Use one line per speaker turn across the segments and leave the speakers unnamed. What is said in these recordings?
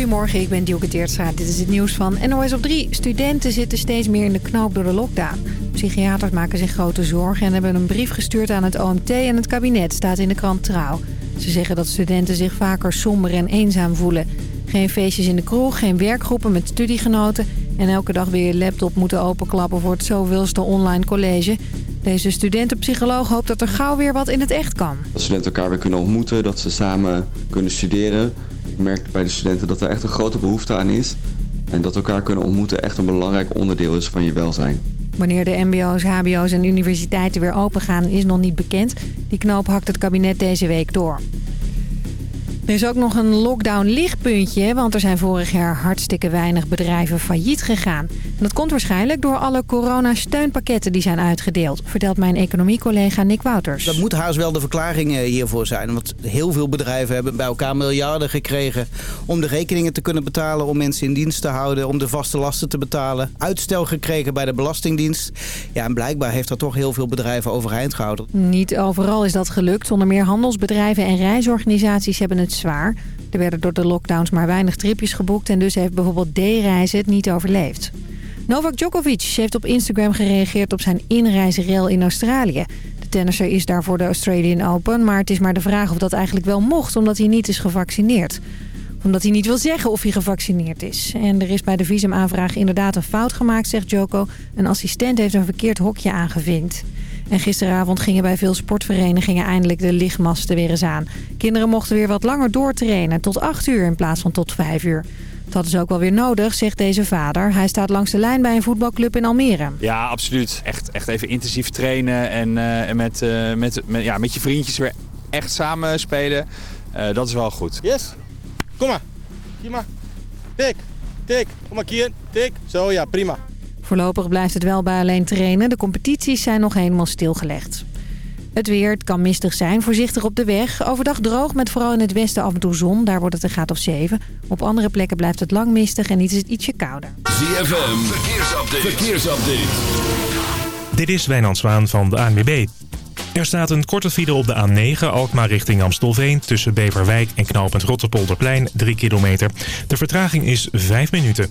Goedemorgen, ik ben Dielke Teertstra. Dit is het nieuws van NOS op 3. Studenten zitten steeds meer in de knoop door de lockdown. Psychiaters maken zich grote zorgen en hebben een brief gestuurd aan het OMT en het kabinet, staat in de krant Trouw. Ze zeggen dat studenten zich vaker somber en eenzaam voelen. Geen feestjes in de kroeg, geen werkgroepen met studiegenoten... en elke dag weer je laptop moeten openklappen voor het zoveelste online college. Deze studentenpsycholoog hoopt dat er gauw weer wat in het echt kan.
Dat studenten elkaar weer kunnen ontmoeten, dat ze samen kunnen studeren. Ik merk bij de studenten dat er echt een grote behoefte aan is. En dat elkaar kunnen ontmoeten echt een belangrijk onderdeel is van je welzijn.
Wanneer de mbo's, hbo's en universiteiten weer open gaan is nog niet bekend. Die knoop hakt het kabinet deze week door. Er is ook nog een lockdown-lichtpuntje, want er zijn vorig jaar hartstikke weinig bedrijven failliet gegaan. En dat komt waarschijnlijk door alle coronasteunpakketten die zijn uitgedeeld, vertelt mijn economiecollega Nick Wouters.
Dat moet haast wel de verklaring eh, hiervoor zijn, want heel veel bedrijven hebben bij elkaar miljarden gekregen om de rekeningen te kunnen betalen, om mensen in dienst te houden, om de vaste lasten te betalen. Uitstel gekregen bij de Belastingdienst. Ja, en blijkbaar heeft dat toch heel veel bedrijven overeind gehouden.
Niet overal is dat gelukt. Onder meer handelsbedrijven en reisorganisaties hebben het zwaar. Er werden door de lockdowns maar weinig tripjes geboekt... en dus heeft bijvoorbeeld D-reizen het niet overleefd. Novak Djokovic heeft op Instagram gereageerd op zijn inreisrel in Australië. De tennisser is daar voor de Australian Open... maar het is maar de vraag of dat eigenlijk wel mocht... omdat hij niet is gevaccineerd omdat hij niet wil zeggen of hij gevaccineerd is. En er is bij de visumaanvraag inderdaad een fout gemaakt, zegt Joko. Een assistent heeft een verkeerd hokje aangevinkt. En gisteravond gingen bij veel sportverenigingen eindelijk de lichtmasten weer eens aan. Kinderen mochten weer wat langer doortrainen, tot 8 uur in plaats van tot 5 uur. Dat is ook wel weer nodig, zegt deze vader. Hij staat langs de lijn bij een voetbalclub in Almere.
Ja, absoluut. Echt, echt even intensief trainen en, uh, en met, uh, met, met, ja, met je vriendjes weer echt samen spelen. Uh, dat is wel goed.
Yes. Kom maar. Hier maar. Tik. Tik. Kom maar, Kier. Tik. Zo, ja, prima.
Voorlopig blijft het wel bij alleen trainen. De competities zijn nog helemaal stilgelegd. Het weer, het kan mistig zijn. Voorzichtig op de weg. Overdag droog met vooral in het westen af en toe zon. Daar wordt het een graad of 7. Op andere plekken blijft het lang mistig en is het ietsje kouder.
ZFM, verkeersupdate. verkeersupdate.
Dit is Wijnand Zwaan van de ANWB. Er staat een korte file op de A9, Alkmaar richting Amstelveen... tussen Beverwijk en knooppunt Rotterpolderplein, 3 kilometer. De vertraging is 5 minuten.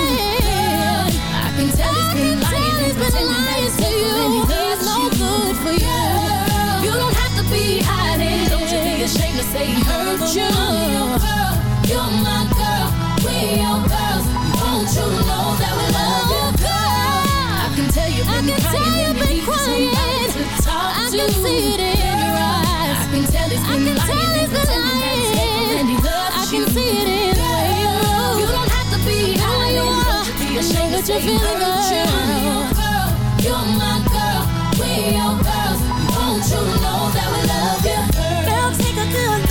to
say hurt you. Girl, you're my girl. We your girls. Won't you know that we love you, girl? I can tell you've
I
been
can tell
crying
you've been
you need somebody
crying.
to talk
I
to.
can see it in your eyes.
I can tell he's
I
been
can
lying
tell he's been
pretending that he's faithful and he loves
I
you.
can see it in the way you move.
You don't have to be
where you are.
Don't you be ashamed to
that you're feeling
hurt You. Girl, you're my girl. We your girls. Won't you know
Good.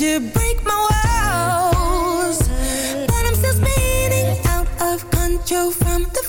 You break my walls, but I'm still spinning out of control from the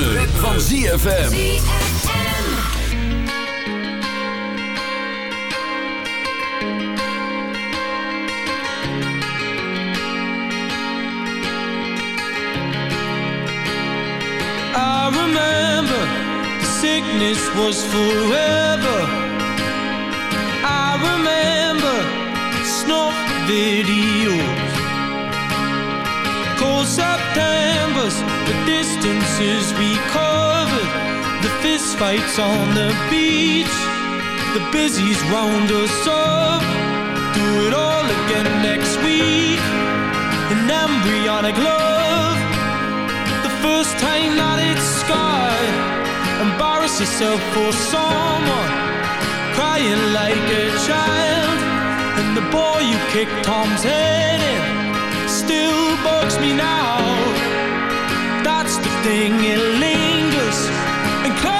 ritme,
ritme. van ZFM.
I remember the sickness was forever. I remember snuff videos. September's The distances we covered The fistfights on the beach The busies round us up. Do it all again next week An embryonic love. The first time that it's scarred Embarrass yourself for someone Crying like a child. And the boy you kicked Tom's head in still bugs me now. That's the thing, it lingers and comes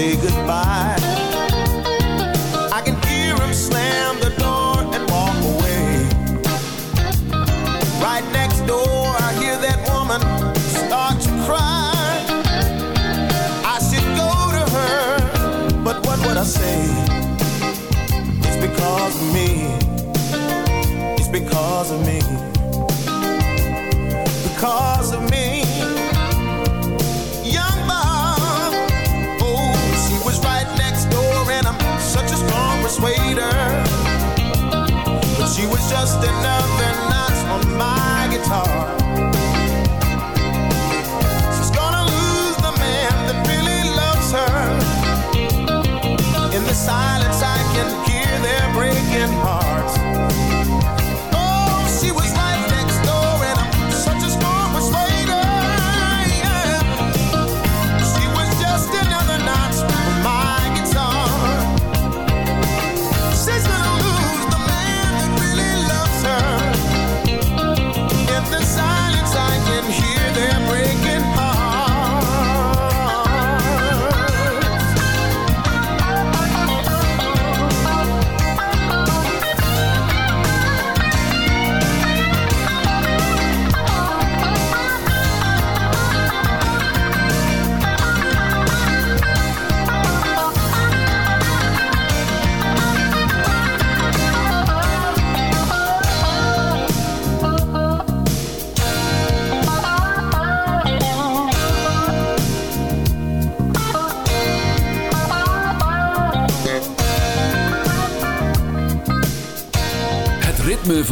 say goodbye.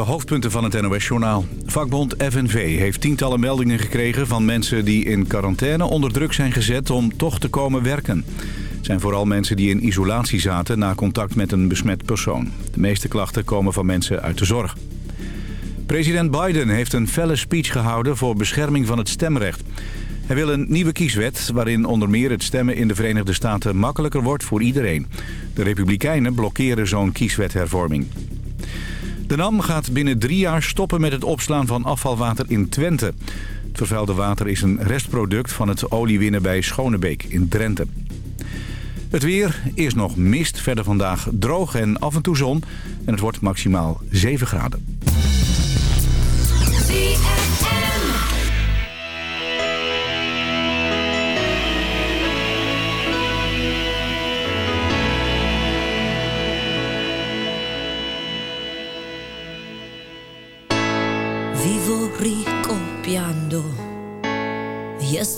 de
hoofdpunten van het NOS-journaal. Vakbond FNV heeft tientallen meldingen gekregen van mensen die in quarantaine onder druk zijn gezet om toch te komen werken. Het zijn vooral mensen die in isolatie zaten na contact met een besmet persoon. De meeste klachten komen van mensen uit de zorg. President Biden heeft een felle speech gehouden voor bescherming van het stemrecht. Hij wil een nieuwe kieswet waarin onder meer het stemmen in de Verenigde Staten makkelijker wordt voor iedereen. De Republikeinen blokkeren zo'n kieswethervorming. De NAM gaat binnen drie jaar stoppen met het opslaan van afvalwater in Twente. Het vervuilde water is een restproduct van het oliewinnen bij Schonebeek in Drenthe. Het weer, eerst nog mist, verder vandaag droog en af en toe zon. En het wordt maximaal 7 graden.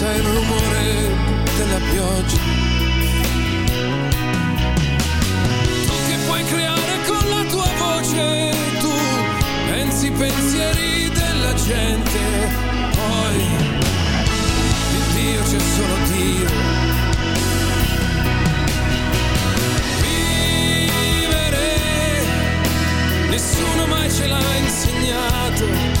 senza il rumore della pioggia. Tu che puoi creare con la tua voce, tu pensi i pensieri della gente, poi il Dio c'è solo Dio. Vivere, nessuno mai ce l'ha insegnato.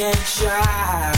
and
try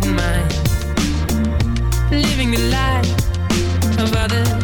didn't mind living the life of others.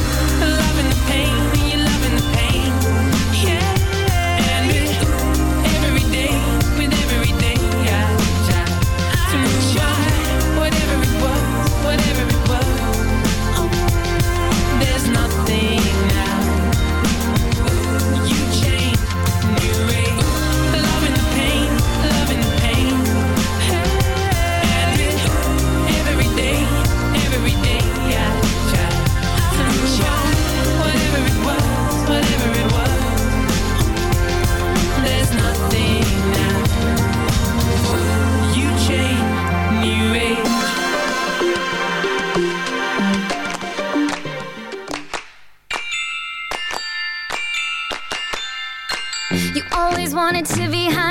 always wanted to be high.